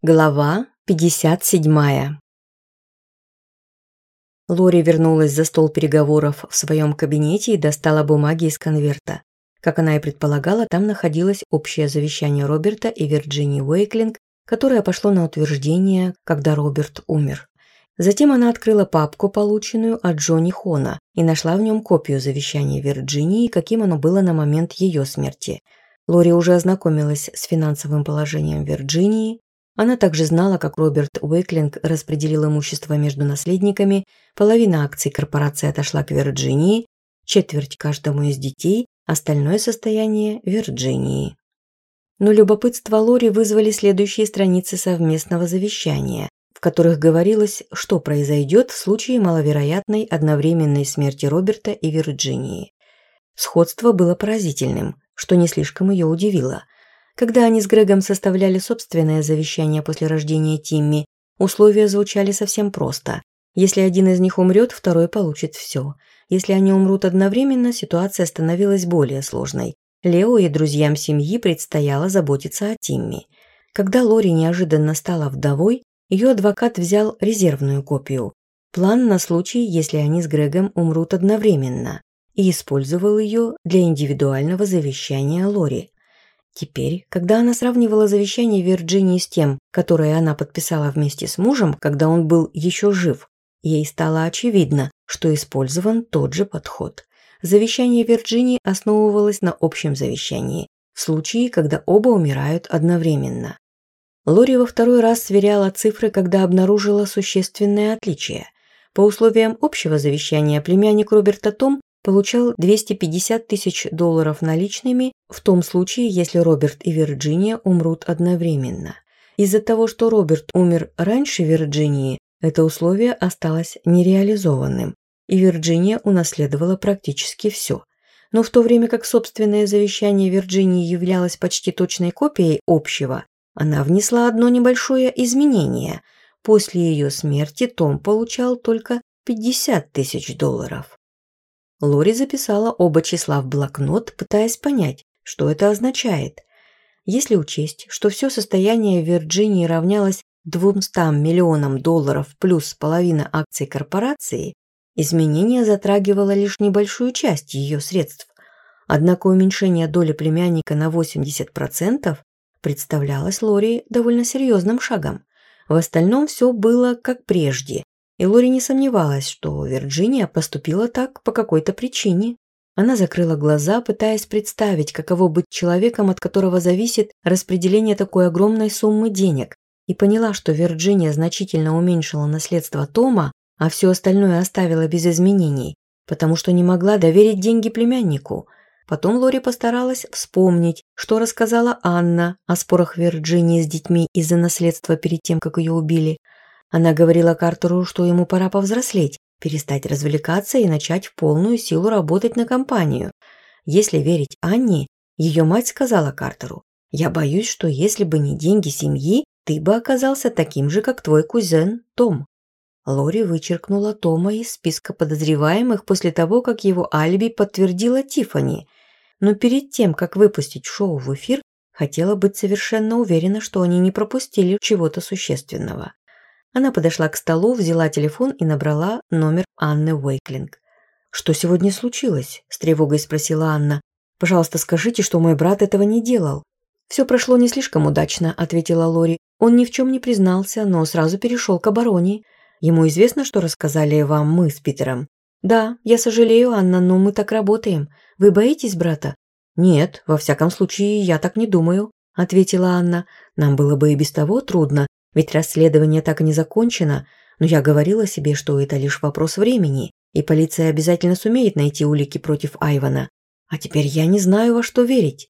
Глава 57 Лори вернулась за стол переговоров в своем кабинете и достала бумаги из конверта. Как она и предполагала, там находилось общее завещание Роберта и Вирджинии Уэйклинг, которое пошло на утверждение, когда Роберт умер. Затем она открыла папку, полученную от Джонни Хона, и нашла в нем копию завещания Вирджинии, каким оно было на момент ее смерти. Лори уже ознакомилась с финансовым положением Вирджинии, она также знала, как Роберт Уэклинг распределил имущество между наследниками, половина акций корпорации отошла к Вирджинии, четверть каждому из детей, остальное состояние – Вирджинии. Но любопытство Лори вызвали следующие страницы совместного завещания, в которых говорилось, что произойдет в случае маловероятной одновременной смерти Роберта и Вирджинии. Сходство было поразительным, что не слишком ее удивило. Когда они с Грегом составляли собственное завещание после рождения Тимми, условия звучали совсем просто. Если один из них умрет, второй получит все. Если они умрут одновременно, ситуация становилась более сложной. Лео и друзьям семьи предстояло заботиться о Тимми. Когда Лори неожиданно стала вдовой, ее адвокат взял резервную копию. План на случай, если они с Грегом умрут одновременно. И использовал ее для индивидуального завещания Лори. Теперь, когда она сравнивала завещание Вирджинии с тем, которое она подписала вместе с мужем, когда он был еще жив, ей стало очевидно, что использован тот же подход. Завещание Вирджинии основывалось на общем завещании, в случае, когда оба умирают одновременно. Лори во второй раз сверяла цифры, когда обнаружила существенное отличие. По условиям общего завещания племянник Роберта Том получал 250 тысяч долларов наличными в том случае, если Роберт и Вирджиния умрут одновременно. Из-за того, что Роберт умер раньше Вирджинии, это условие осталось нереализованным, и Вирджиния унаследовала практически все. Но в то время как собственное завещание Вирджинии являлось почти точной копией общего, она внесла одно небольшое изменение. После ее смерти Том получал только 50 тысяч долларов. Лори записала оба числа в блокнот, пытаясь понять, что это означает. Если учесть, что все состояние Вирджинии равнялось 200 миллионам долларов плюс половина акций корпорации, изменение затрагивало лишь небольшую часть ее средств. Однако уменьшение доли племянника на 80% представлялось Лори довольно серьезным шагом. В остальном все было как прежде. И Лори не сомневалась, что Вирджиния поступила так по какой-то причине. Она закрыла глаза, пытаясь представить, каково быть человеком, от которого зависит распределение такой огромной суммы денег, и поняла, что Вирджиния значительно уменьшила наследство Тома, а все остальное оставила без изменений, потому что не могла доверить деньги племяннику. Потом Лори постаралась вспомнить, что рассказала Анна о спорах Вирджинии с детьми из-за наследства перед тем, как ее убили – она говорила Картеру, что ему пора повзрослеть, перестать развлекаться и начать в полную силу работать на компанию. Если верить Анне, ее мать сказала Картеру, «Я боюсь, что если бы не деньги семьи, ты бы оказался таким же, как твой кузен Том». Лори вычеркнула Тома из списка подозреваемых после того, как его алиби подтвердила Тифани. Но перед тем, как выпустить шоу в эфир, хотела быть совершенно уверена, что они не пропустили чего-то существенного. Она подошла к столу, взяла телефон и набрала номер Анны Уэйклинг. «Что сегодня случилось?» – с тревогой спросила Анна. «Пожалуйста, скажите, что мой брат этого не делал». «Все прошло не слишком удачно», – ответила Лори. «Он ни в чем не признался, но сразу перешел к обороне. Ему известно, что рассказали вам мы с Питером». «Да, я сожалею, Анна, но мы так работаем. Вы боитесь брата?» «Нет, во всяком случае, я так не думаю», – ответила Анна. «Нам было бы и без того трудно, ведь расследование так и не закончено, но я говорила себе, что это лишь вопрос времени, и полиция обязательно сумеет найти улики против Айвана. А теперь я не знаю, во что верить.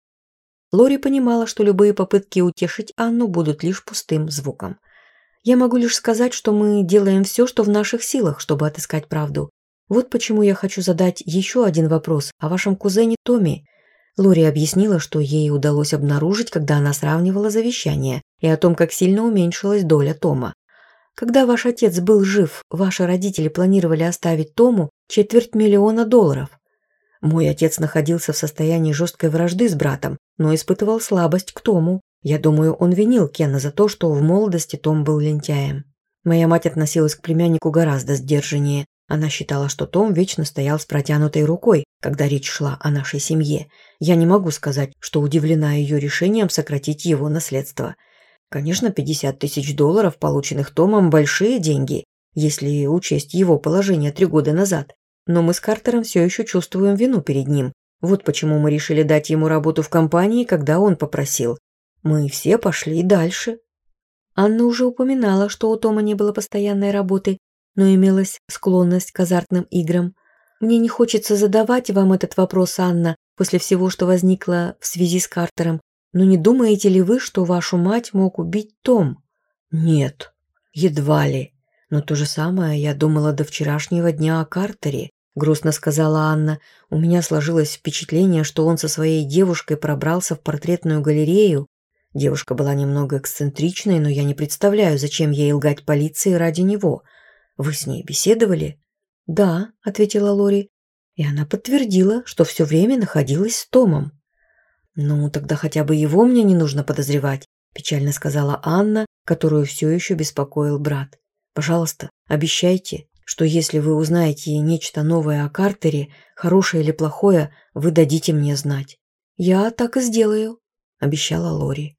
Лори понимала, что любые попытки утешить Анну будут лишь пустым звуком. Я могу лишь сказать, что мы делаем все, что в наших силах, чтобы отыскать правду. Вот почему я хочу задать еще один вопрос о вашем кузене Томи. Лори объяснила, что ей удалось обнаружить, когда она сравнивала завещание, и о том, как сильно уменьшилась доля Тома. Когда ваш отец был жив, ваши родители планировали оставить Тому четверть миллиона долларов. Мой отец находился в состоянии жесткой вражды с братом, но испытывал слабость к Тому. Я думаю, он винил Кена за то, что в молодости Том был лентяем. Моя мать относилась к племяннику гораздо сдержаннее. Она считала, что Том вечно стоял с протянутой рукой, когда речь шла о нашей семье. Я не могу сказать, что удивлена ее решением сократить его наследство – Конечно, 50 тысяч долларов, полученных Томом, большие деньги, если учесть его положение три года назад. Но мы с Картером все еще чувствуем вину перед ним. Вот почему мы решили дать ему работу в компании, когда он попросил. Мы все пошли дальше. Анна уже упоминала, что у Тома не было постоянной работы, но имелась склонность к азартным играм. Мне не хочется задавать вам этот вопрос, Анна, после всего, что возникло в связи с Картером, но «Ну не думаете ли вы, что вашу мать мог убить Том? Нет, едва ли. Но то же самое я думала до вчерашнего дня о Картере, грустно сказала Анна. У меня сложилось впечатление, что он со своей девушкой пробрался в портретную галерею. Девушка была немного эксцентричной, но я не представляю, зачем ей лгать полиции ради него. Вы с ней беседовали? Да, ответила Лори. И она подтвердила, что все время находилась с Томом. Ну, тогда хотя бы его мне не нужно подозревать, печально сказала Анна, которую все еще беспокоил брат. Пожалуйста, обещайте, что если вы узнаете нечто новое о Картере, хорошее или плохое, вы дадите мне знать. Я так и сделаю, обещала Лори.